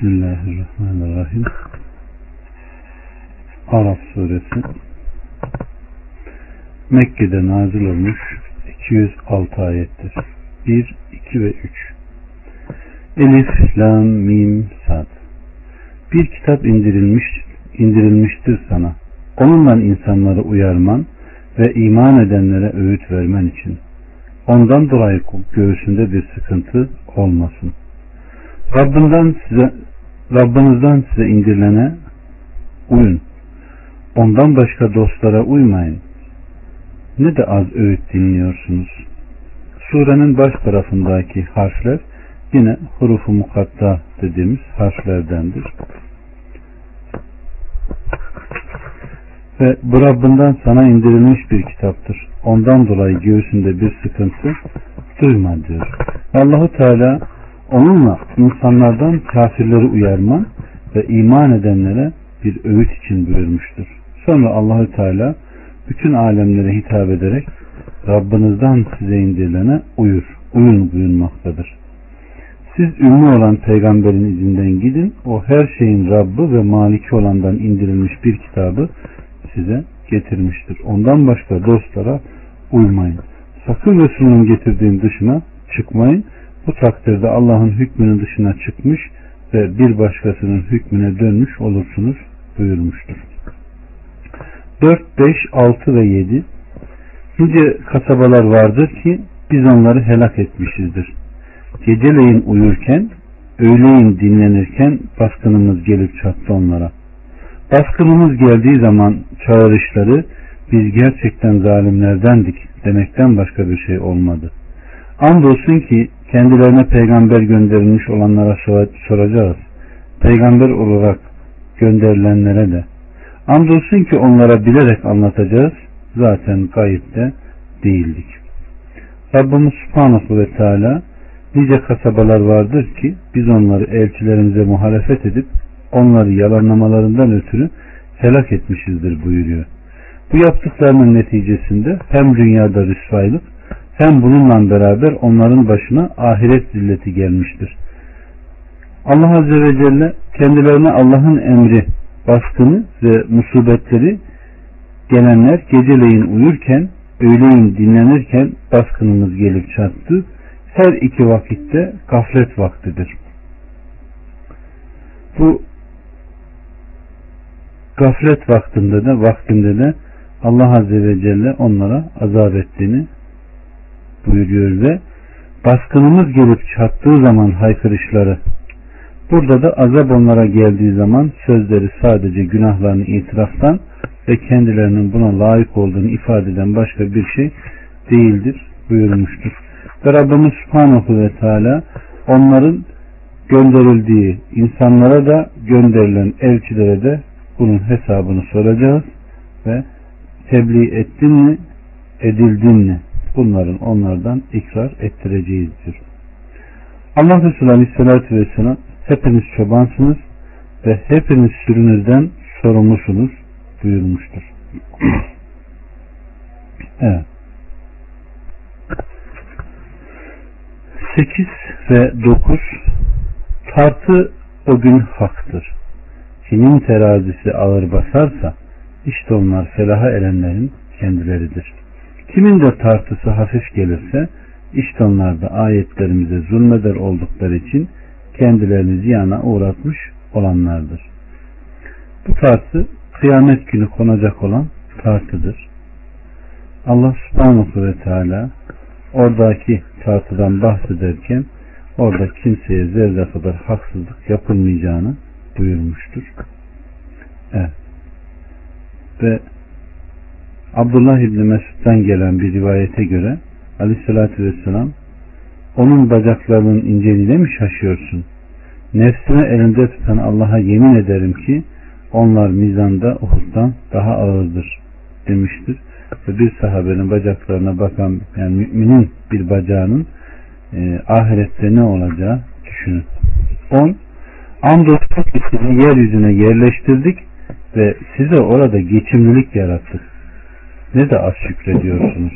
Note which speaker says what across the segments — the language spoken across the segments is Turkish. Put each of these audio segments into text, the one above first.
Speaker 1: Bismillahirrahmanirrahim. Araf suresi Mekke'de nazil olmuş 206 ayettir. 1, 2 ve 3 Elif, Lam, Mim, Sad Bir kitap indirilmiş, indirilmiştir sana. Onunla insanları uyarman ve iman edenlere öğüt vermen için. Ondan dolayı göğsünde bir sıkıntı olmasın. Rabbinden size Rabbinizden size indirilene uyun. Ondan başka dostlara uymayın. Ne de az öğüt dinliyorsunuz. Surenin baş tarafındaki harfler yine hurufu mukatta dediğimiz harflerdendir. Ve bu Rabbinden sana indirilmiş bir kitaptır. Ondan dolayı göğsünde bir sıkıntı duyma diyor. Allahu Teala onunla insanlardan kafirleri uyarman ve iman edenlere bir öğüt için buyurmuştur. Sonra Allahü Teala bütün alemlere hitap ederek Rabbinizden size indirilene uyur, uyun buyurmaktadır. Siz ünlü olan peygamberin izinden gidin, o her şeyin Rabbi ve maliki olandan indirilmiş bir kitabı size getirmiştir. Ondan başka dostlara uymayın. Sakın Resul'ün getirdiğin dışına çıkmayın. Bu takdirde Allah'ın hükmünün dışına çıkmış ve bir başkasının hükmüne dönmüş olursunuz buyurmuştur. 4, 5, 6 ve 7 Nice kasabalar vardır ki biz onları helak etmişizdir. Geceleyin uyurken, öğleyin dinlenirken baskınımız gelip çattı onlara. Baskınımız geldiği zaman çağrışları biz gerçekten zalimlerdendik demekten başka bir şey olmadı. Andolsun ki kendilerine peygamber gönderilmiş olanlara soracağız. Peygamber olarak gönderilenlere de. Andolsun ki onlara bilerek anlatacağız. Zaten gayipte değildik. Rabbimiz Subhanahu ve Teala nice kasabalar vardır ki biz onları elçilerimize muhalefet edip onları yalanlamalarından ötürü helak etmişizdir buyuruyor. Bu yaptıklarının neticesinde hem dünyada rüsvaylık hem bununla beraber onların başına ahiret zilleti gelmiştir. Allah Azze ve Celle kendilerine Allah'ın emri, baskını ve musibetleri gelenler geceleyin uyurken, öğleyin dinlenirken baskınımız gelip çattı. Her iki vakitte gaflet vaktidir. Bu gaflet vaktinde de vaktinde de Allah Azze ve Celle onlara azap ettiğini buyuruyor ve baskınımız gelip çattığı zaman haykırışları burada da azap onlara geldiği zaman sözleri sadece günahlarını itiraftan ve kendilerinin buna layık olduğunu ifade eden başka bir şey değildir buyurmuştur. Ve Rabbimiz Subhanahu ve Teala onların gönderildiği insanlara da gönderilen elçilere de bunun hesabını soracağız ve tebliğ ettin mi edildin mi bunların onlardan ikrar ettireceğizdir. Allah Resulü Aleyhisselatü Vesselam hepiniz çobansınız ve hepiniz sürünüzden sorumlusunuz buyurmuştur. evet. 8 ve 9 Tartı o gün haktır. Kimin terazisi ağır basarsa işte onlar felaha erenlerin kendileridir. Kimin de tartısı hafif gelirse işte da ayetlerimize zulmeder oldukları için kendilerini ziyana uğratmış olanlardır. Bu tartı kıyamet günü konacak olan tartıdır. Allah subhanahu ve teala oradaki tartıdan bahsederken orada kimseye zerre kadar haksızlık yapılmayacağını buyurmuştur. Evet. Ve Abdullah İbni Mesud'dan gelen bir rivayete göre aleyhissalatü vesselam onun bacaklarının inceliğine mi şaşıyorsun? Nefsime elinde tutan Allah'a yemin ederim ki onlar mizanda Uhud'dan daha ağırdır demiştir. Ve bir sahabenin bacaklarına bakan yani müminin bir bacağının e, ahirette ne olacağı düşünün. 10. Andolsun sizi yeryüzüne yerleştirdik ve size orada geçimlilik yarattık. Ne de az şükrediyorsunuz.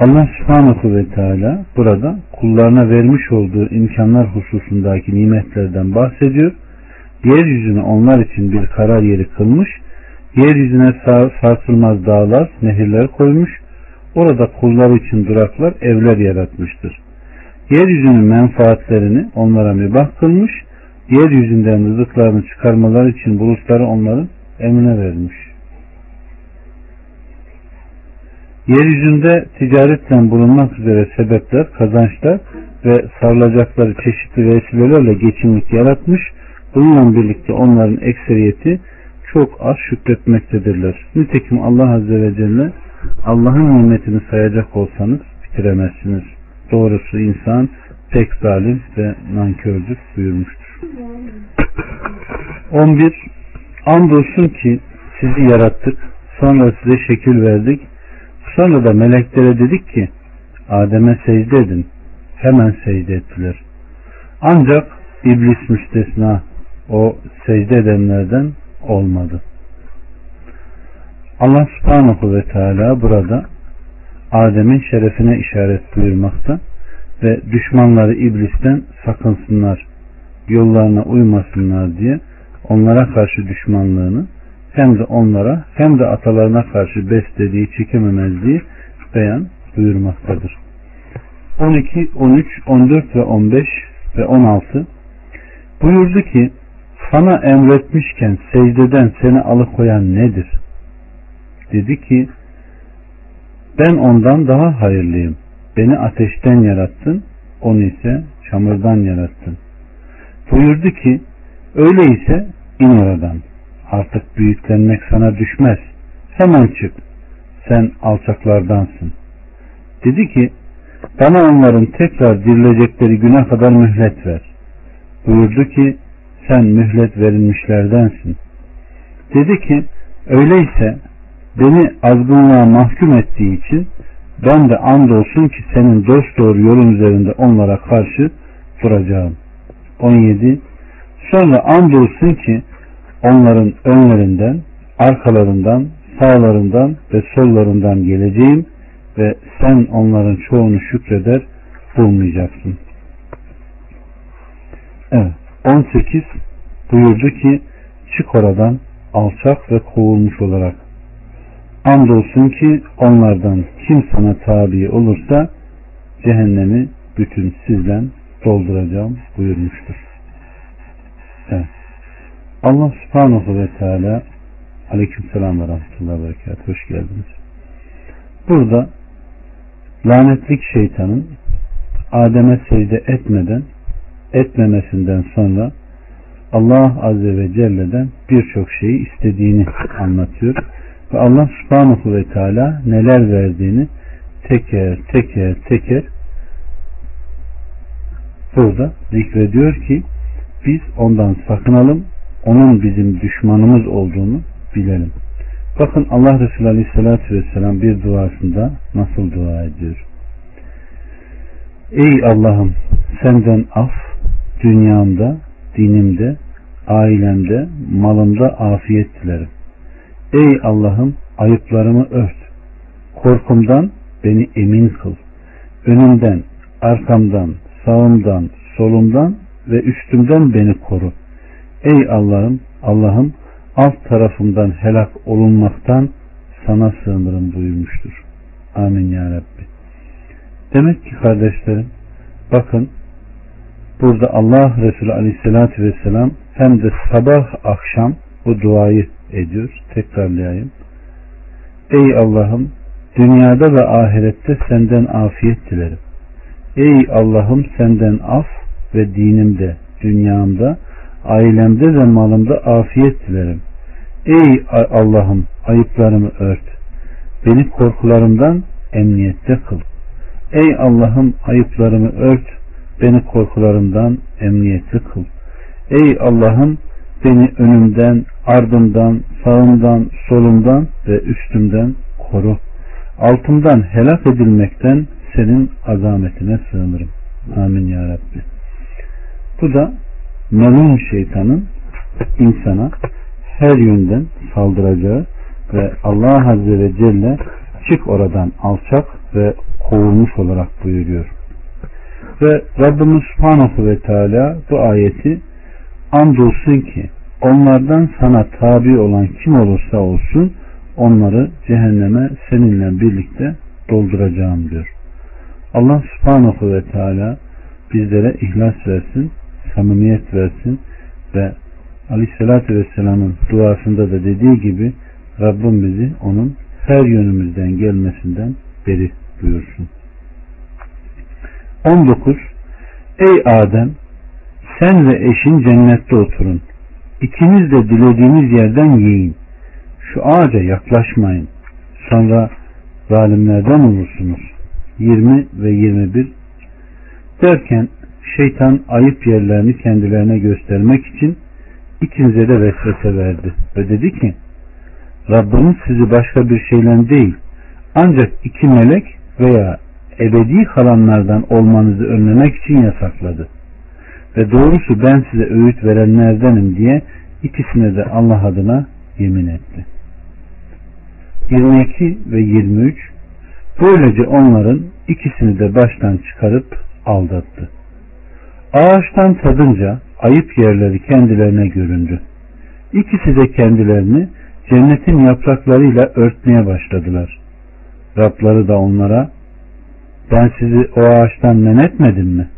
Speaker 1: Allah subhanahu ve teala burada kullarına vermiş olduğu imkanlar hususundaki nimetlerden bahsediyor. Yeryüzünü onlar için bir karar yeri kılmış, yeryüzüne sarsılmaz dağlar, nehirler koymuş, orada kullar için duraklar, evler yaratmıştır. Yeryüzünün menfaatlerini onlara mübah kılmış, yeryüzünden rızıklarını çıkarmalar için bulutları onların emrine vermiş. Yeryüzünde ticaretle bulunmak üzere sebepler, kazançlar ve sarılacakları çeşitli vesilelerle geçimlik yaratmış. Bununla birlikte onların ekseriyeti çok az şükretmektedirler. Nitekim Allah Azze ve Celle Allah'ın nimetini sayacak olsanız bitiremezsiniz. Doğrusu insan pek zalim ve nankördür buyurmuştur. 11. Andolsun ki sizi yarattık, sonra size şekil verdik, sonra da meleklere dedik ki Adem'e secde edin. Hemen secde ettiler. Ancak iblis müstesna o secde edenlerden olmadı. Allah subhanahu ve teala burada Adem'in şerefine işaret buyurmakta ve düşmanları iblisten sakınsınlar, yollarına uymasınlar diye onlara karşı düşmanlığını hem de onlara hem de atalarına karşı beslediği çekememezliği beyan buyurmaktadır. 12, 13, 14 ve 15 ve 16 buyurdu ki sana emretmişken secdeden seni alıkoyan nedir? Dedi ki ben ondan daha hayırlıyım. Beni ateşten yarattın, onu ise çamurdan yarattın. Buyurdu ki öyleyse in oradan. Artık büyüklenmek sana düşmez. Hemen çık. Sen alçaklardansın. Dedi ki bana onların tekrar dirilecekleri güne kadar mühlet ver. Buyurdu ki sen mühlet verilmişlerdensin. Dedi ki öyleyse beni azgınlığa mahkum ettiği için ben de andolsun ki senin dost doğru yolun üzerinde onlara karşı duracağım. 17. Sonra andolsun ki onların önlerinden, arkalarından, sağlarından ve sollarından geleceğim ve sen onların çoğunu şükreder bulmayacaksın. Evet. 18 buyurdu ki çık oradan alçak ve kovulmuş olarak. Andolsun ki onlardan kim sana tabi olursa cehennemi bütün sizden dolduracağım buyurmuştur. Evet. Allah subhanahu ve teala aleyküm selam ve rahmetullahi ve berekat. Hoş geldiniz. Burada lanetlik şeytanın Adem'e secde etmeden etmemesinden sonra Allah Azze ve Celle'den birçok şeyi istediğini anlatıyor. Ve Allah Subhanahu ve Teala neler verdiğini teker teker teker burada zikrediyor ki biz ondan sakınalım onun bizim düşmanımız olduğunu bilelim. Bakın Allah Resulü Aleyhisselatü Vesselam bir duasında nasıl dua ediyor. Ey Allah'ım senden af, dünyamda, dinimde, ailemde, malımda afiyet dilerim. Ey Allah'ım ayıplarımı ört. Korkumdan beni emin kıl. Önümden, arkamdan, sağımdan, solumdan ve üstümden beni koru. Ey Allah'ım, Allah'ım alt tarafımdan helak olunmaktan sana sığınırım buyurmuştur. Amin ya Rabbi. Demek ki kardeşlerim bakın burada Allah Resulü Aleyhisselatü Vesselam hem de sabah akşam bu duayı ediyor. Tekrarlayayım. Ey Allah'ım dünyada ve ahirette senden afiyet dilerim. Ey Allah'ım senden af ve dinimde, dünyamda, ailemde ve malımda afiyet dilerim. Ey Allah'ım ayıplarımı ört. Beni korkularımdan emniyette kıl. Ey Allah'ım ayıplarımı ört. Beni korkularımdan emniyette kıl. Ey Allah'ım beni önümden, ardımdan, sağımdan, solumdan ve üstümden koru. Altımdan helak edilmekten senin azametine sığınırım. Amin ya Rabbi. Bu da melun şeytanın insana her yönden saldıracağı ve Allah Azze ve Celle çık oradan alçak ve kovulmuş olarak buyuruyor. Ve Rabbimiz Subhanahu ve Teala bu ayeti andolsun ki onlardan sana tabi olan kim olursa olsun onları cehenneme seninle birlikte dolduracağım diyor. Allah subhanahu ve teala bizlere ihlas versin, samimiyet versin ve aleyhissalatü vesselamın duasında da dediği gibi Rabbim bizi onun her yönümüzden gelmesinden beri buyursun. 19. Ey Adem sen ve eşin cennette oturun. İkiniz de dilediğiniz yerden yiyin. Şu ağaca yaklaşmayın. Sonra zalimlerden olursunuz. 20 ve 21 derken şeytan ayıp yerlerini kendilerine göstermek için ikinize de vesvese verdi ve dedi ki Rabbiniz sizi başka bir şeyle değil ancak iki melek veya ebedi kalanlardan olmanızı önlemek için yasakladı. Ve doğrusu ben size öğüt verenlerdenim diye ikisine de Allah adına yemin etti. 22 ve 23 Böylece onların ikisini de baştan çıkarıp aldattı. Ağaçtan tadınca ayıp yerleri kendilerine göründü. İkisi de kendilerini cennetin yapraklarıyla örtmeye başladılar. Rabları da onlara ben sizi o ağaçtan men etmedim mi?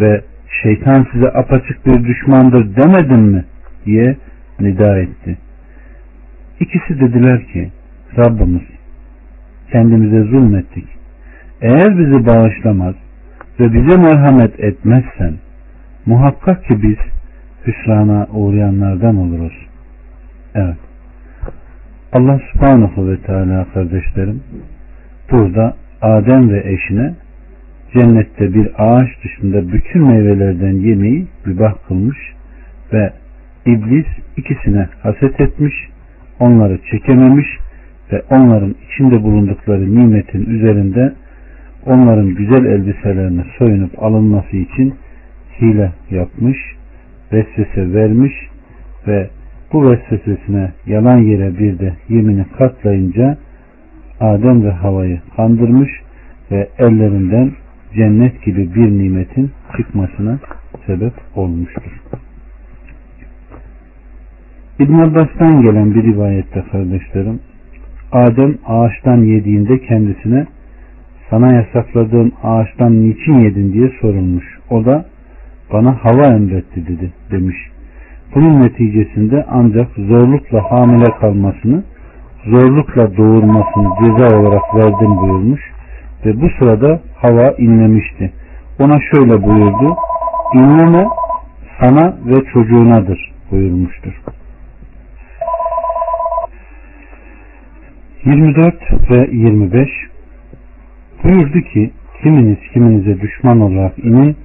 Speaker 1: Ve şeytan size apaçık bir düşmandır demedim mi? diye nida etti. İkisi dediler ki Rabbimiz kendimize zulmettik. Eğer bizi bağışlamaz ve bize merhamet etmezsen muhakkak ki biz hüsrana uğrayanlardan oluruz. Evet. Allah subhanahu ve teala kardeşlerim burada Adem ve eşine cennette bir ağaç dışında bütün meyvelerden yemeği mübah kılmış ve iblis ikisine haset etmiş, onları çekememiş ve onların içinde bulundukları nimetin üzerinde onların güzel elbiselerini soyunup alınması için hile yapmış, vesvese vermiş ve bu vesvesesine yalan yere bir de yemini katlayınca Adem ve Hava'yı kandırmış ve ellerinden cennet gibi bir nimetin çıkmasına sebep olmuştur. İbn Abbas'tan gelen bir rivayette kardeşlerim Adem ağaçtan yediğinde kendisine sana yasakladığım ağaçtan niçin yedin diye sorulmuş. O da bana hava emretti dedi demiş. Bunun neticesinde ancak zorlukla hamile kalmasını, zorlukla doğurmasını ceza olarak verdim buyurmuş ve bu sırada hava inlemişti. Ona şöyle buyurdu, inleme sana ve çocuğunadır buyurmuştur. 24 ve 25 buyurdu ki kiminiz kiminize düşman olarak inin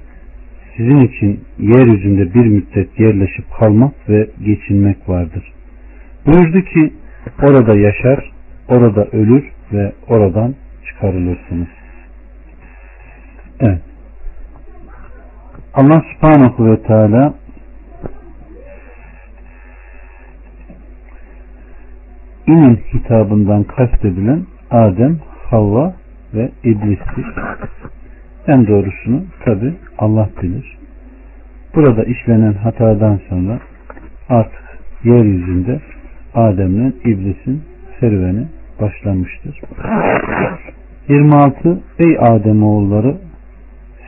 Speaker 1: sizin için yeryüzünde bir müddet yerleşip kalmak ve geçinmek vardır. Buyurdu ki orada yaşar, orada ölür ve oradan çıkarılırsınız. Evet. Allah subhanahu ve teala inin hitabından kastedilen Adem, Havva ve İblis'tir. En doğrusunu tabi Allah bilir. Burada işlenen hatadan sonra artık yeryüzünde Adem'le İblis'in serüveni başlamıştır. 26 Ey Adem oğulları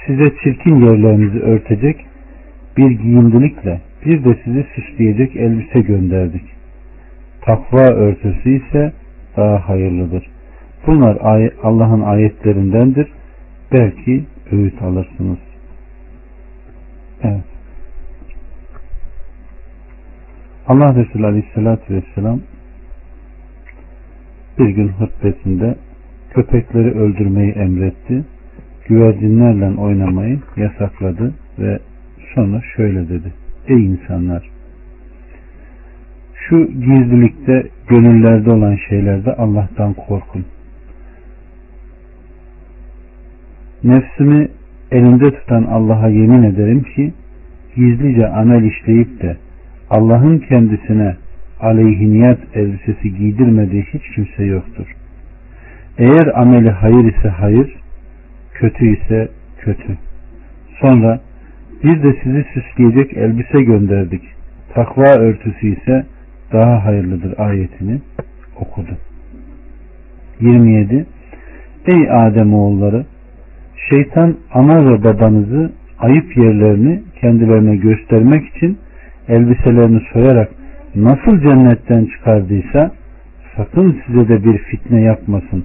Speaker 1: size çirkin yerlerinizi örtecek bir giyimdilikle bir de sizi süsleyecek elbise gönderdik. Takva örtüsü ise daha hayırlıdır. Bunlar Allah'ın ayetlerindendir. Belki öğüt alırsınız. Evet. Allah Resulü Aleyhisselatü Vesselam bir gün hutbesinde köpekleri öldürmeyi emretti. Güvercinlerle oynamayı yasakladı ve sonra şöyle dedi. Ey insanlar! Şu gizlilikte gönüllerde olan şeylerde Allah'tan korkun. Nefsimi elinde tutan Allah'a yemin ederim ki gizlice amel işleyip de Allah'ın kendisine aleyhiniyat elbisesi giydirmediği hiç kimse yoktur. Eğer ameli hayır ise hayır, kötü ise kötü. Sonra biz de sizi süsleyecek elbise gönderdik. Takva örtüsü ise daha hayırlıdır ayetini okudu. 27 Ey Adem oğulları şeytan ana ve babanızı ayıp yerlerini kendilerine göstermek için elbiselerini soyarak nasıl cennetten çıkardıysa sakın size de bir fitne yapmasın.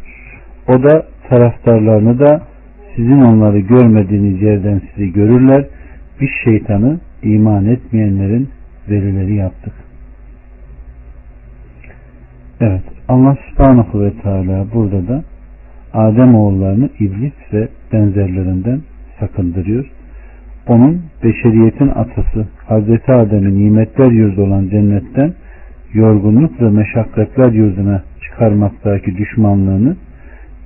Speaker 1: O da taraftarlarını da sizin onları görmediğiniz yerden sizi görürler. Biz şeytanı iman etmeyenlerin velileri yaptık. Evet Allah subhanahu ve teala burada da Adem oğullarını iblis ve benzerlerinden sakındırıyor. Onun beşeriyetin atası Hazreti Adem'in nimetler yurdu olan cennetten yorgunluk ve meşakkatler yurduna çıkarmaktaki düşmanlığını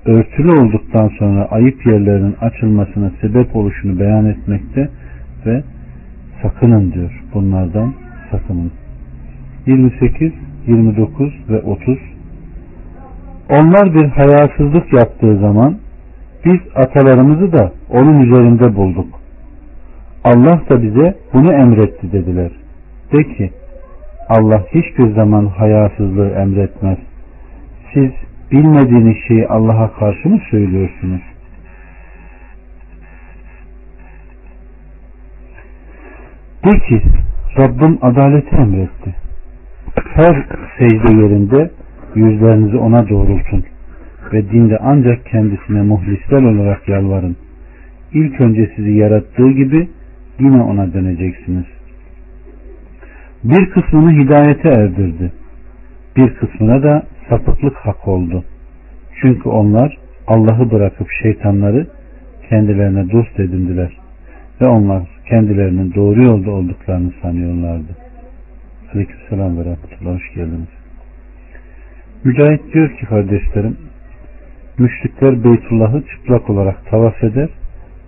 Speaker 1: örtülü olduktan sonra ayıp yerlerinin açılmasına sebep oluşunu beyan etmekte ve sakının diyor. Bunlardan sakının. 28, 29 ve 30 Onlar bir hayasızlık yaptığı zaman biz atalarımızı da onun üzerinde bulduk. Allah da bize bunu emretti dediler. De ki Allah hiçbir zaman hayasızlığı emretmez. Siz bilmediğiniz şeyi Allah'a karşı mı söylüyorsunuz? De ki Rabbim adaleti emretti. Her secde yerinde yüzlerinizi ona doğrultun ve dinde ancak kendisine muhlisler olarak yalvarın. İlk önce sizi yarattığı gibi yine ona döneceksiniz. Bir kısmını hidayete erdirdi. Bir kısmına da sapıklık hak oldu. Çünkü onlar Allah'ı bırakıp şeytanları kendilerine dost edindiler. Ve onlar kendilerinin doğru yolda olduklarını sanıyorlardı. Aleykümselam ve rahmetullah. Hoş geldiniz. Mücahit diyor ki kardeşlerim, müşrikler Beytullah'ı çıplak olarak tavaf eder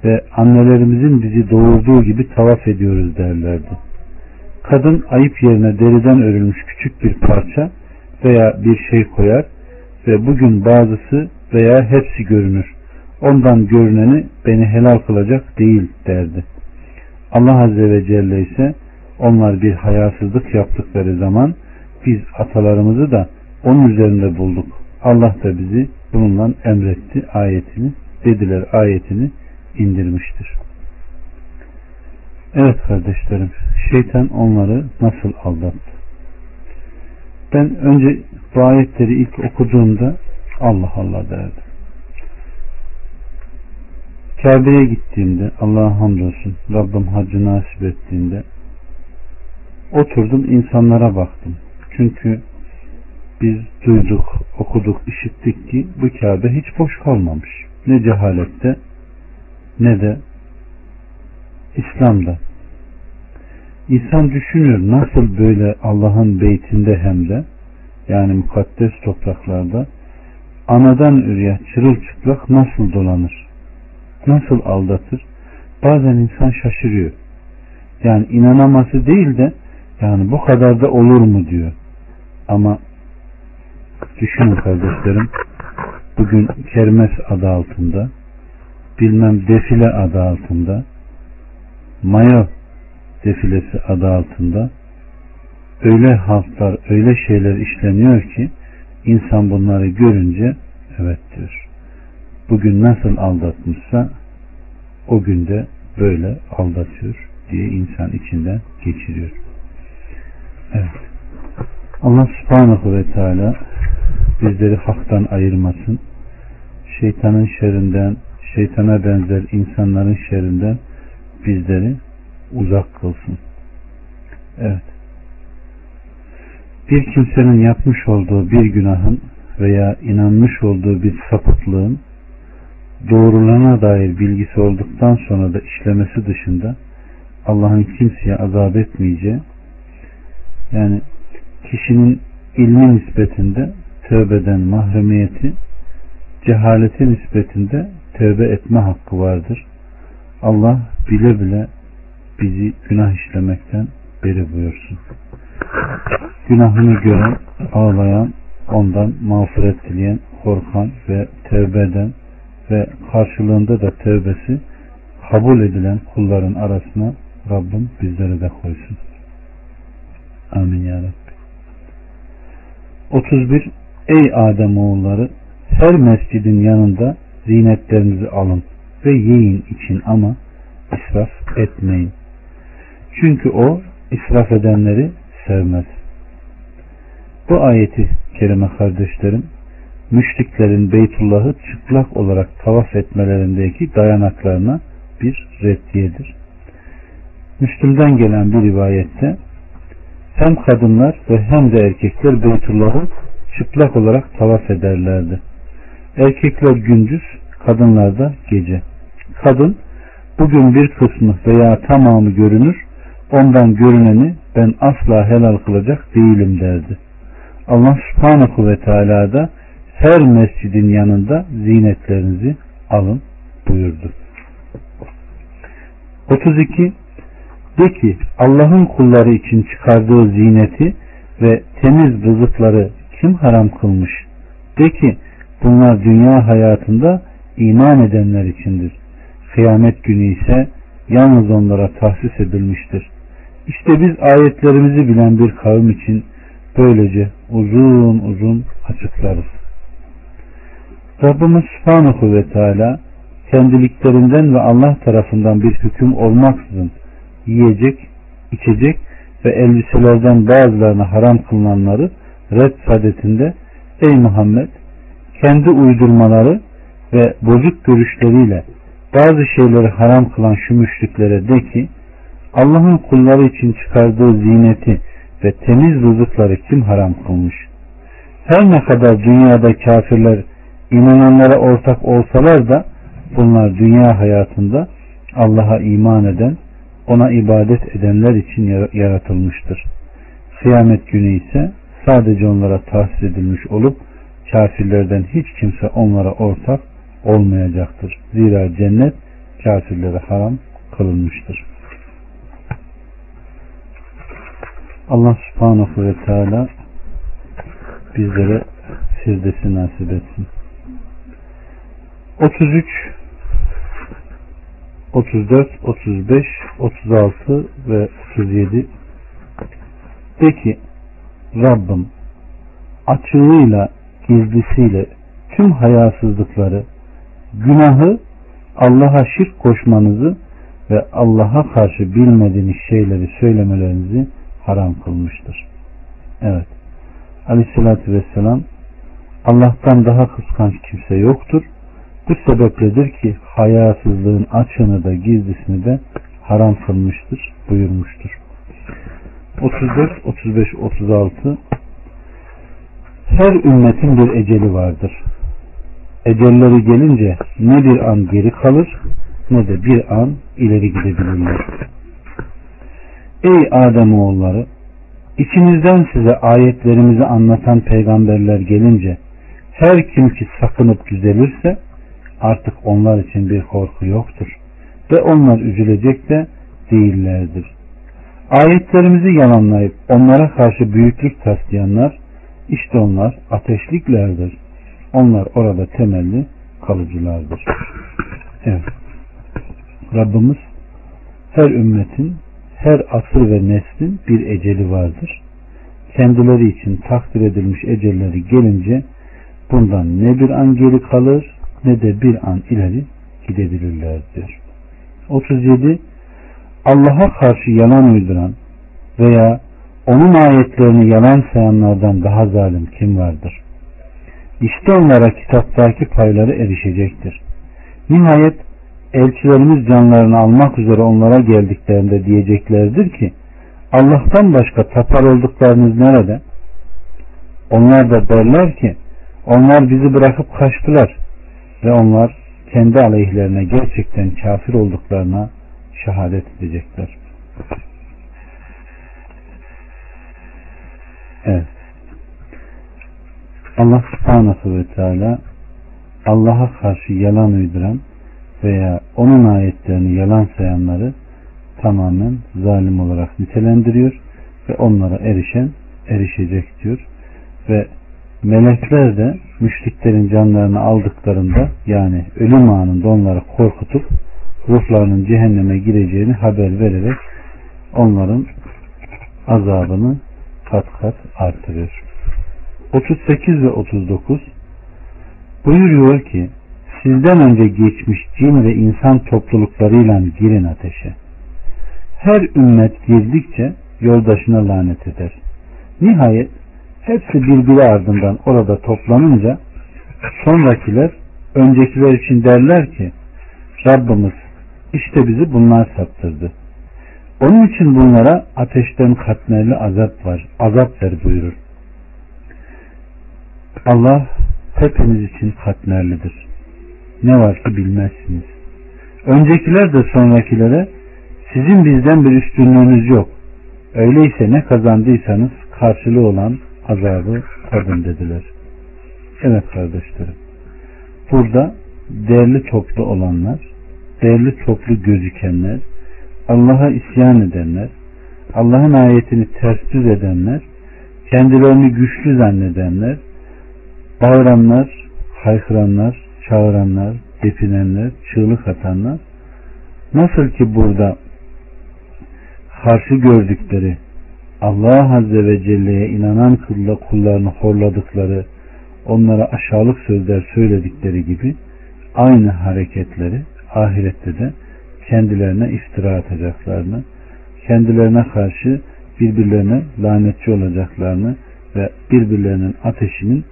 Speaker 1: ve annelerimizin bizi doğurduğu gibi tavaf ediyoruz derlerdi. Kadın ayıp yerine deriden örülmüş küçük bir parça veya bir şey koyar ve bugün bazısı veya hepsi görünür. Ondan görüneni beni helal kılacak değil derdi. Allah Azze ve Celle ise onlar bir hayasızlık yaptıkları zaman biz atalarımızı da onun üzerinde bulduk. Allah da bizi bununla emretti ayetini dediler ayetini indirmiştir. Evet kardeşlerim şeytan onları nasıl aldattı? Ben önce bu ayetleri ilk okuduğumda Allah Allah derdim. Kabe'ye gittiğimde Allah'a hamdolsun Rabbim hacı nasip ettiğinde oturdum insanlara baktım. Çünkü biz duyduk, okuduk, işittik ki bu Kabe hiç boş kalmamış. Ne cehalette ne de İslam'da. İnsan düşünüyor nasıl böyle Allah'ın beytinde hem de yani mukaddes topraklarda anadan üreye çırılçıplak nasıl dolanır? Nasıl aldatır? Bazen insan şaşırıyor. Yani inanaması değil de yani bu kadar da olur mu diyor. Ama düşünün kardeşlerim bugün kermes adı altında bilmem defile adı altında mayo defilesi adı altında öyle halklar, öyle şeyler işleniyor ki insan bunları görünce evet diyor. Bugün nasıl aldatmışsa o günde böyle aldatıyor diye insan içinden geçiriyor. Evet. Allah subhanahu ve teala bizleri haktan ayırmasın. Şeytanın şerrinden, şeytana benzer insanların şerrinden bizleri uzak kılsın. Evet. Bir kimsenin yapmış olduğu bir günahın veya inanmış olduğu bir sapıklığın doğrulana dair bilgisi olduktan sonra da işlemesi dışında Allah'ın kimseye azap etmeyeceği yani kişinin ilmi nispetinde tövbeden mahremiyeti cehaleti nispetinde tövbe etme hakkı vardır. Allah bile bile bizi günah işlemekten beri buyursun. Günahını gören, ağlayan, ondan mağfiret dileyen, korkan ve tevbe eden ve karşılığında da tövbesi kabul edilen kulların arasına Rabbim bizleri de koysun. Amin ya Rabbi. 31. Ey Adem oğulları her mescidin yanında zinetlerinizi alın ve yiyin için ama israf etmeyin. Çünkü o israf edenleri sevmez. Bu ayeti kerime kardeşlerim müşriklerin Beytullah'ı çıplak olarak tavaf etmelerindeki dayanaklarına bir reddiyedir. Müslüm'den gelen bir rivayette hem kadınlar ve hem de erkekler Beytullah'ı çıplak olarak tavaf ederlerdi. Erkekler gündüz, kadınlar da gece. Kadın bugün bir kısmı veya tamamı görünür, ondan görüneni ben asla helal kılacak değilim derdi. Allah subhanahu ve teala da her mescidin yanında zinetlerinizi alın buyurdu. 32 De ki Allah'ın kulları için çıkardığı zineti ve temiz rızıkları kim haram kılmış? De ki bunlar dünya hayatında iman edenler içindir. Kıyamet günü ise yalnız onlara tahsis edilmiştir. İşte biz ayetlerimizi bilen bir kavim için böylece uzun uzun açıklarız. Rabbimiz Subhanahu ve Teala kendiliklerinden ve Allah tarafından bir hüküm olmaksızın yiyecek, içecek ve elbiselerden bazılarına haram kılınanları red sadetinde ey Muhammed kendi uydurmaları ve bozuk görüşleriyle bazı şeyleri haram kılan şu müşriklere de ki Allah'ın kulları için çıkardığı zineti ve temiz rızıkları kim haram kılmış? Her ne kadar dünyada kafirler inananlara ortak olsalar da bunlar dünya hayatında Allah'a iman eden, ona ibadet edenler için yaratılmıştır. Kıyamet günü ise sadece onlara tahsis edilmiş olup kafirlerden hiç kimse onlara ortak olmayacaktır. Zira cennet kafirlere haram kılınmıştır. Allah subhanahu ve teala bizlere firdesi nasip etsin. 33 34 35 36 ve 37 de ki Rabbim açığıyla gizlisiyle tüm hayasızlıkları günahı Allah'a şirk koşmanızı ve Allah'a karşı bilmediğiniz şeyleri söylemelerinizi haram kılmıştır. Evet. Aleyhissalatü vesselam Allah'tan daha kıskanç kimse yoktur. Bu sebepledir ki hayasızlığın açığını da gizlisini de haram kılmıştır buyurmuştur. 34, 35, 36 Her ümmetin bir eceli vardır. Ecelleri gelince ne bir an geri kalır ne de bir an ileri gidebilirler. Ey Adem oğulları içinizden size ayetlerimizi anlatan peygamberler gelince her kim ki sakınıp düzelirse artık onlar için bir korku yoktur ve onlar üzülecek de değillerdir. Ayetlerimizi yalanlayıp onlara karşı büyüklük taslayanlar işte onlar ateşliklerdir. Onlar orada temelli kalıcılardır. Evet. Rabbimiz her ümmetin her asır ve neslin bir eceli vardır. Kendileri için takdir edilmiş ecelleri gelince bundan ne bir an geri kalır ne de bir an ileri gidebilirler diyor. 37 Allah'a karşı yalan uyduran veya onun ayetlerini yalan sayanlardan daha zalim kim vardır? İşte onlara kitaptaki payları erişecektir. Nihayet elçilerimiz canlarını almak üzere onlara geldiklerinde diyeceklerdir ki Allah'tan başka tapar olduklarınız nerede? Onlar da derler ki onlar bizi bırakıp kaçtılar ve onlar kendi aleyhlerine gerçekten kafir olduklarına şehadet edecekler. Evet. Allah subhanahu ve teala Allah'a karşı yalan uyduran veya onun ayetlerini yalan sayanları tamamen zalim olarak nitelendiriyor ve onlara erişen erişecek diyor ve melekler de müşriklerin canlarını aldıklarında yani ölüm anında onları korkutup ruhlarının cehenneme gireceğini haber vererek onların azabını kat kat artırıyor. 38 ve 39 buyuruyor ki sizden önce geçmiş cin ve insan topluluklarıyla girin ateşe. Her ümmet girdikçe yoldaşına lanet eder. Nihayet hepsi birbiri ardından orada toplanınca sonrakiler öncekiler için derler ki Rabbimiz işte bizi bunlar saptırdı. Onun için bunlara ateşten katmerli azap var. Azap ver buyurur. Allah hepiniz için katmerlidir. Ne var ki bilmezsiniz. Öncekiler de sonrakilere sizin bizden bir üstünlüğünüz yok. Öyleyse ne kazandıysanız karşılığı olan azabı tadın dediler. Evet kardeşlerim. Burada değerli toplu olanlar, değerli toplu gözükenler, Allah'a isyan edenler, Allah'ın ayetini ters düz edenler, kendilerini güçlü zannedenler, bağıranlar, haykıranlar, çağıranlar, depinenler, çığlık atanlar, nasıl ki burada karşı gördükleri Allah Azze ve Celle'ye inanan kılla kullarını horladıkları, onlara aşağılık sözler söyledikleri gibi aynı hareketleri ahirette de kendilerine iftira atacaklarını, kendilerine karşı birbirlerine lanetçi olacaklarını ve birbirlerinin ateşinin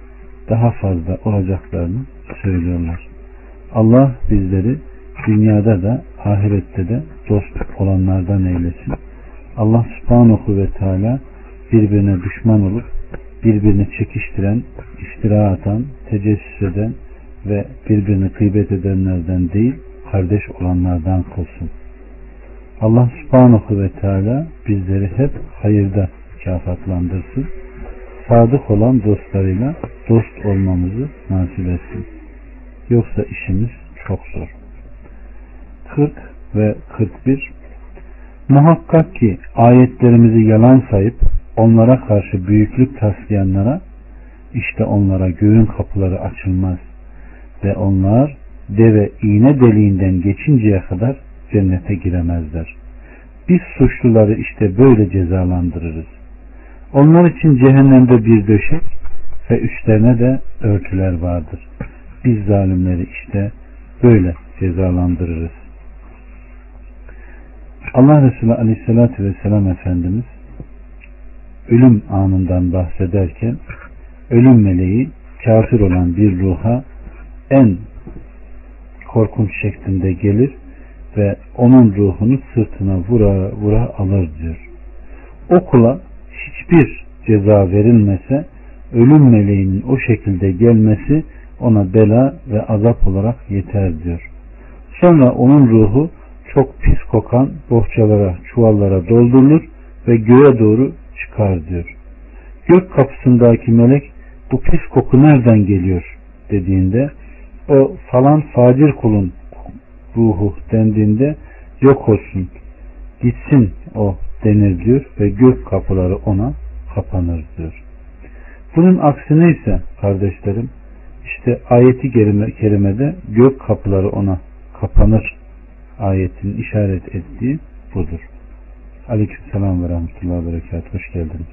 Speaker 1: daha fazla olacaklarını söylüyorlar. Allah bizleri dünyada da ahirette de dost olanlardan eylesin. Allah subhanahu ve teala birbirine düşman olup birbirini çekiştiren, iftira atan, tecessüs eden ve birbirini gıybet edenlerden değil, kardeş olanlardan kılsın. Allah subhanahu ve teala bizleri hep hayırda mükafatlandırsın. Sadık olan dostlarıyla dost olmamızı nasip etsin. Yoksa işimiz çok zor. 40 ve 41 Muhakkak ki ayetlerimizi yalan sayıp onlara karşı büyüklük taslayanlara işte onlara göğün kapıları açılmaz ve onlar deve iğne deliğinden geçinceye kadar cennete giremezler. Biz suçluları işte böyle cezalandırırız. Onlar için cehennemde bir döşek ve üstlerine de örtüler vardır. Biz zalimleri işte böyle cezalandırırız. Allah Resulü Aleyhisselatü Vesselam Efendimiz ölüm anından bahsederken ölüm meleği kafir olan bir ruha en korkunç şeklinde gelir ve onun ruhunu sırtına vura vura alır diyor. O kula hiçbir ceza verilmese ölüm meleğinin o şekilde gelmesi ona bela ve azap olarak yeter diyor. Sonra onun ruhu çok pis kokan bohçalara, çuvallara doldurulur ve göğe doğru çıkar diyor. Gök kapısındaki melek bu pis koku nereden geliyor dediğinde o falan facir kulun ruhu dendiğinde yok olsun gitsin o denir diyor ve gök kapıları ona kapanır diyor. Bunun aksine ise kardeşlerim işte ayeti kerimede gök kapıları ona kapanır ayetin işaret ettiği budur. Aleykümselam ve rahmetullahi ve berekat. Hoş geldiniz.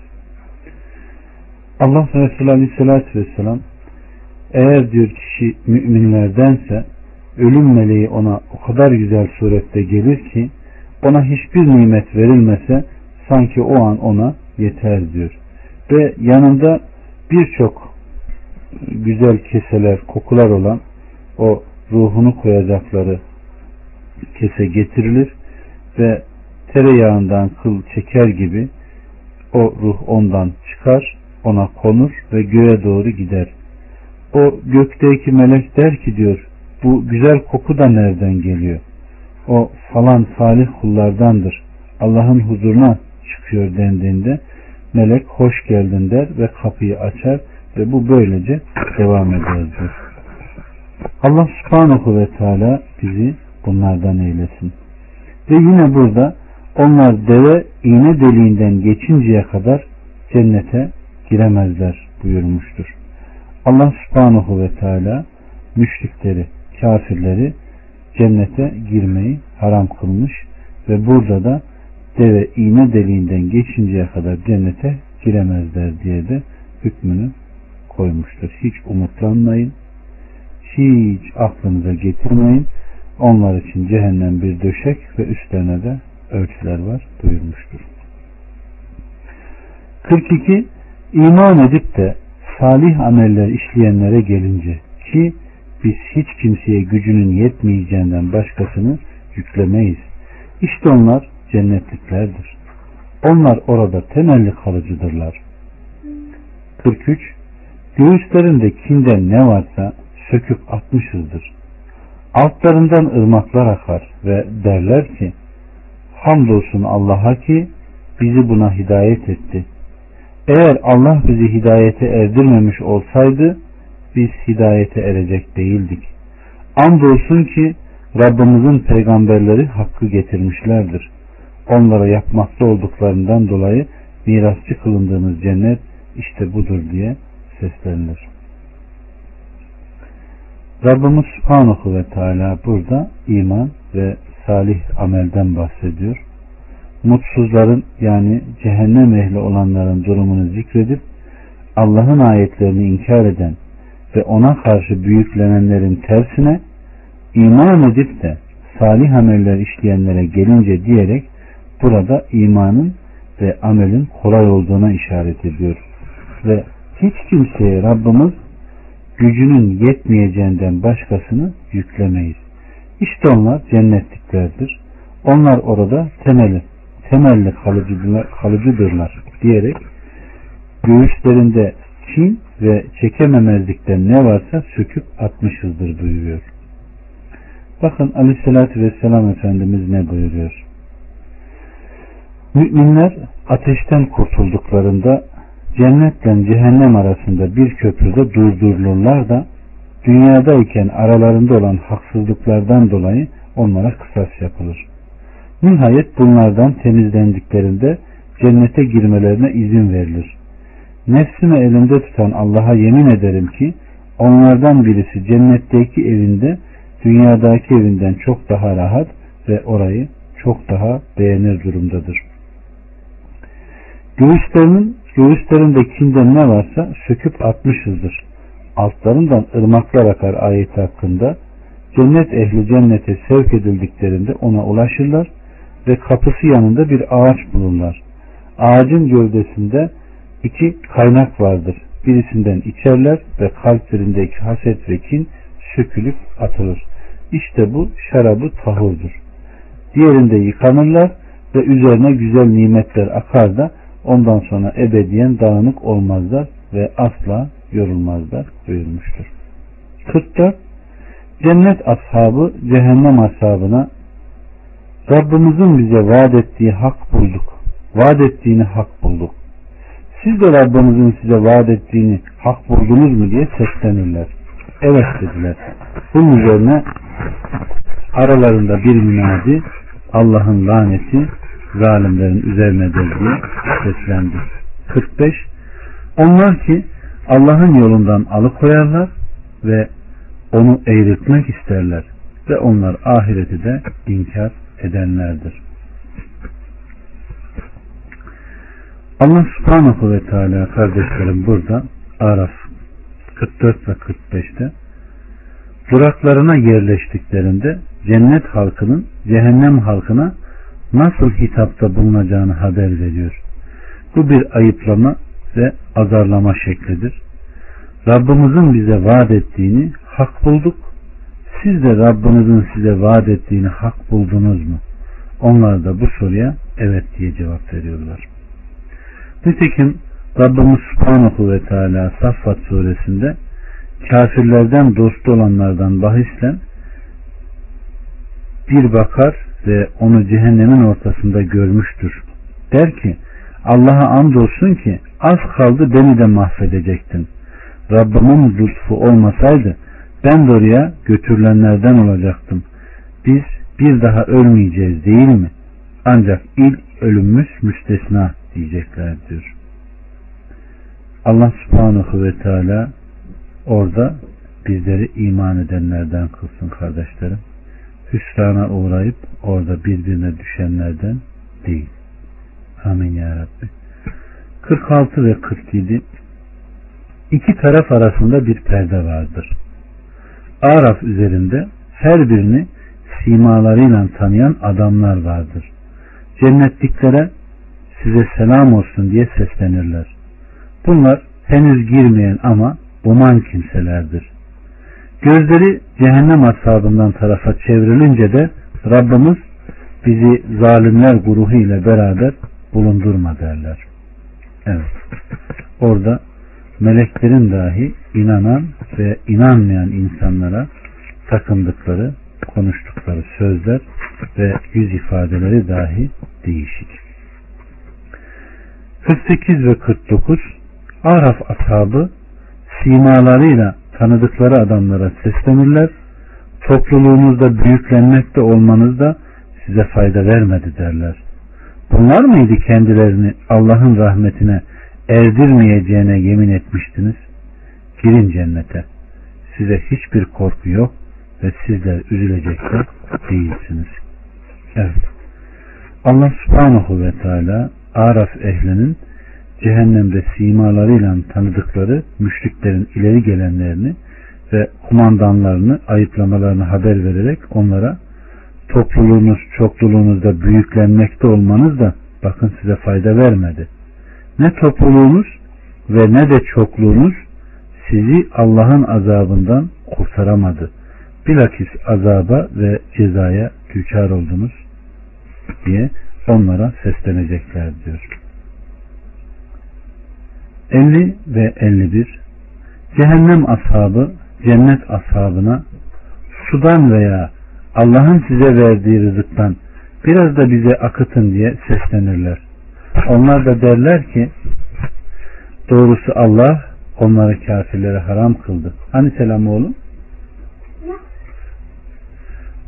Speaker 1: Allah Resulü Aleyhisselatü Vesselam eğer diyor kişi müminlerdense ölüm meleği ona o kadar güzel surette gelir ki ona hiçbir nimet verilmese sanki o an ona yeter diyor. Ve yanında birçok güzel keseler, kokular olan o ruhunu koyacakları kese getirilir ve tereyağından kıl çeker gibi o ruh ondan çıkar, ona konur ve göğe doğru gider. O gökteki melek der ki diyor, bu güzel koku da nereden geliyor? O falan salih kullardandır. Allah'ın huzuruna çıkıyor dendiğinde melek hoş geldin der ve kapıyı açar ve bu böylece devam eder. Allah subhanahu ve teala bizi bunlardan eylesin. Ve yine burada onlar deve iğne deliğinden geçinceye kadar cennete giremezler buyurmuştur. Allah subhanahu ve teala müşrikleri, kafirleri cennete girmeyi haram kılmış ve burada da deve iğne deliğinden geçinceye kadar cennete giremezler diye de hükmünü koymuştur. Hiç umutlanmayın. Hiç aklınıza getirmeyin. Onlar için cehennem bir döşek ve üstlerine de ölçüler var buyurmuştur. 42. İman edip de salih ameller işleyenlere gelince ki biz hiç kimseye gücünün yetmeyeceğinden başkasını yüklemeyiz. İşte onlar cennetliklerdir. Onlar orada temelli kalıcıdırlar. 43. Göğüslerinde kinden ne varsa söküp atmışızdır. Altlarından ırmaklar akar ve derler ki Hamdolsun Allah'a ki bizi buna hidayet etti. Eğer Allah bizi hidayete erdirmemiş olsaydı biz hidayete erecek değildik. Andolsun ki Rabbimizin peygamberleri hakkı getirmişlerdir. Onlara yapmakta olduklarından dolayı mirasçı kılındığınız cennet işte budur diye seslenilir. Rabbimiz Subhanahu ve Teala burada iman ve salih amelden bahsediyor. Mutsuzların yani cehennem ehli olanların durumunu zikredip Allah'ın ayetlerini inkar eden ve ona karşı büyüklenenlerin tersine iman edip de salih ameller işleyenlere gelince diyerek burada imanın ve amelin kolay olduğuna işaret ediyor. Ve hiç kimseye Rabbimiz gücünün yetmeyeceğinden başkasını yüklemeyiz. İşte onlar cennetliklerdir. Onlar orada temeli, temelli kalıcıdırlar, diyerek göğüslerinde kin ve çekememezlikten ne varsa söküp atmışızdır buyuruyor. Bakın aleyhissalatü vesselam Efendimiz ne buyuruyor? Müminler ateşten kurtulduklarında cennetle cehennem arasında bir köprüde durdurulurlar da dünyadayken aralarında olan haksızlıklardan dolayı onlara kısas yapılır. Nihayet bunlardan temizlendiklerinde cennete girmelerine izin verilir. Nefsimi elimde tutan Allah'a yemin ederim ki onlardan birisi cennetteki evinde dünyadaki evinden çok daha rahat ve orayı çok daha beğenir durumdadır. Göğüslerinin göğüslerinde kinden ne varsa söküp atmışızdır. Altlarından ırmaklar akar ayeti hakkında cennet ehli cennete sevk edildiklerinde ona ulaşırlar ve kapısı yanında bir ağaç bulurlar. Ağacın gövdesinde iki kaynak vardır. Birisinden içerler ve kalplerindeki haset ve kin sökülüp atılır. İşte bu şarabı tahurdur. Diğerinde yıkanırlar ve üzerine güzel nimetler akar da ondan sonra ebediyen dağınık olmazlar ve asla yorulmazlar buyurmuştur. 44. Cennet ashabı cehennem ashabına Rabbimizin bize vaat ettiği hak bulduk. Vaat ettiğini hak bulduk. Siz de Rabbimizin size vaat ettiğini hak buldunuz mu diye seslenirler. Evet dediler. Bunun üzerine aralarında bir münadi Allah'ın laneti zalimlerin üzerinedir diye seslendi. 45. Onlar ki Allah'ın yolundan alıkoyarlar ve onu eğritmek isterler ve onlar ahireti de inkar edenlerdir. Allah subhanahu ve teala kardeşlerim burada Araf 44 ve 45'te duraklarına yerleştiklerinde cennet halkının cehennem halkına nasıl hitapta bulunacağını haber veriyor. Bu bir ayıplama ve azarlama şeklidir. Rabbimizin bize vaat ettiğini hak bulduk. Siz de Rabbinizin size vaat ettiğini hak buldunuz mu? Onlar da bu soruya evet diye cevap veriyorlar. Nitekim Rabbimiz Subhanahu ve Teala Saffat suresinde kafirlerden dostu olanlardan bahislen bir bakar ve onu cehennemin ortasında görmüştür. Der ki Allah'a andolsun ki az kaldı beni de mahvedecektin. Rabbimin lütfu olmasaydı ben de oraya götürülenlerden olacaktım. Biz bir daha ölmeyeceğiz değil mi? Ancak ilk ölümümüz müstesna diyecekler diyor. Allah subhanahu ve teala orada bizleri iman edenlerden kılsın kardeşlerim. Hüsrana uğrayıp orada birbirine düşenlerden değil. Amin ya Rabbi. 46 ve 47 İki taraf arasında bir perde vardır. Araf üzerinde her birini simalarıyla tanıyan adamlar vardır. Cennetliklere size selam olsun diye seslenirler. Bunlar henüz girmeyen ama uman kimselerdir. Gözleri cehennem ashabından tarafa çevrilince de Rabbimiz bizi zalimler grubu ile beraber bulundurma derler. Evet. Orada meleklerin dahi inanan ve inanmayan insanlara takındıkları, konuştukları sözler ve yüz ifadeleri dahi değişik. 48 ve 49 Araf ashabı simalarıyla tanıdıkları adamlara seslenirler. Topluluğunuzda büyüklenmekte olmanız da size fayda vermedi derler. Bunlar mıydı kendilerini Allah'ın rahmetine erdirmeyeceğine yemin etmiştiniz? Girin cennete. Size hiçbir korku yok ve sizler üzülecekler değilsiniz. Evet. Allah subhanahu ve teala Araf ehlinin cehennemde simalarıyla tanıdıkları müşriklerin ileri gelenlerini ve kumandanlarını ayıplamalarını haber vererek onlara topluluğunuz çokluluğunuzda büyüklenmekte olmanız da bakın size fayda vermedi. Ne topluluğunuz ve ne de çokluğunuz sizi Allah'ın azabından kurtaramadı. Bilakis azaba ve cezaya düçar oldunuz diye onlara seslenecekler diyor. 50 ve 51 Cehennem ashabı cennet ashabına sudan veya Allah'ın size verdiği rızıktan biraz da bize akıtın diye seslenirler. Onlar da derler ki doğrusu Allah onları kafirlere haram kıldı. Hani selam oğlum?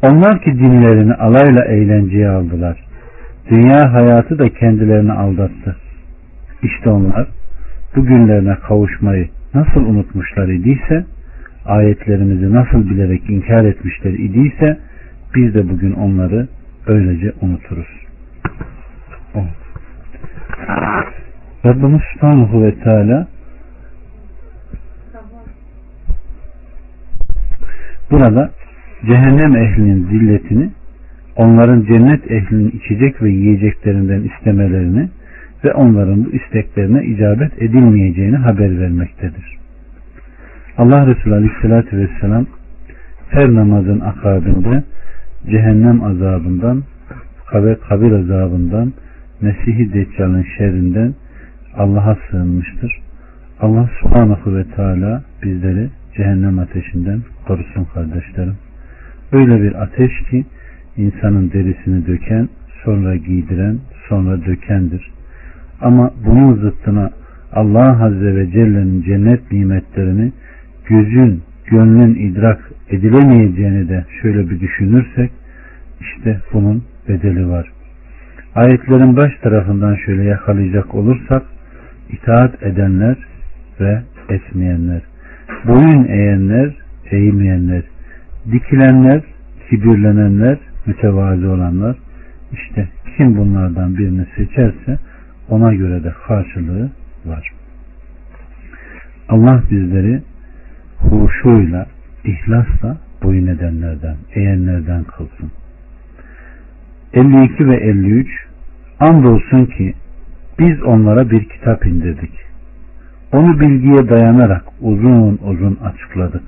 Speaker 1: Onlar ki dinlerini alayla eğlenceye aldılar. Dünya hayatı da kendilerini aldattı. İşte onlar bu günlerine kavuşmayı nasıl unutmuşlar idiyse, ayetlerimizi nasıl bilerek inkar etmişler idiyse, biz de bugün onları öylece unuturuz. Oh. Rabbimiz Subhanahu ve Teala burada cehennem ehlinin zilletini onların cennet ehlinin içecek ve yiyeceklerinden istemelerini ve onların bu isteklerine icabet edilmeyeceğini haber vermektedir. Allah Resulü Aleyhisselatü Vesselam her namazın akabinde cehennem azabından ve kabir azabından Mesih-i Deccal'ın şerrinden Allah'a sığınmıştır. Allah subhanahu ve teala bizleri cehennem ateşinden korusun kardeşlerim. Öyle bir ateş ki insanın derisini döken, sonra giydiren, sonra dökendir. Ama bunun zıttına Allah Azze ve Celle'nin cennet nimetlerini gözün, gönlün idrak edilemeyeceğini de şöyle bir düşünürsek işte bunun bedeli var. Ayetlerin baş tarafından şöyle yakalayacak olursak itaat edenler ve etmeyenler, boyun eğenler, eğmeyenler, dikilenler, kibirlenenler, mütevazi olanlar, işte kim bunlardan birini seçerse ona göre de karşılığı var. Allah bizleri huşuyla, ihlasla boyun edenlerden, eğenlerden kılsın. 52 ve 53 Andolsun ki biz onlara bir kitap indirdik. Onu bilgiye dayanarak uzun uzun açıkladık.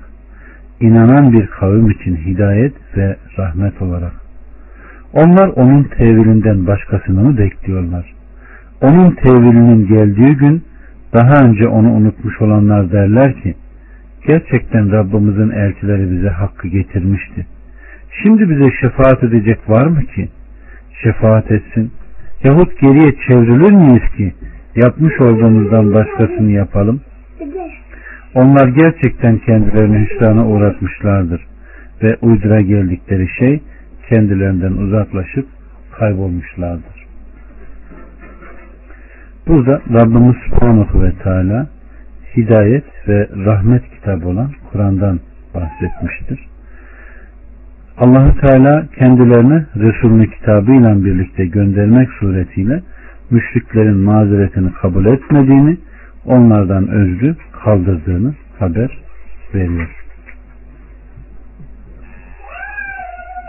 Speaker 1: İnanan bir kavim için hidayet ve rahmet olarak. Onlar onun tevilinden başkasını mı bekliyorlar? Onun tevilinin geldiği gün daha önce onu unutmuş olanlar derler ki gerçekten Rabbimizin elçileri bize hakkı getirmişti. Şimdi bize şefaat edecek var mı ki? Şefaat etsin. Yahut geriye çevrilir miyiz ki yapmış olduğumuzdan başkasını yapalım? Onlar gerçekten kendilerini hüsrana uğratmışlardır ve uydura geldikleri şey kendilerinden uzaklaşıp kaybolmuşlardır. Burada Rabbimiz Subhanahu ve Teala hidayet ve rahmet kitabı olan Kur'an'dan bahsetmiştir. Allahu Teala kendilerine Resulünü kitabıyla birlikte göndermek suretiyle müşriklerin mazeretini kabul etmediğini, onlardan özrü kaldırdığını haber veriyor.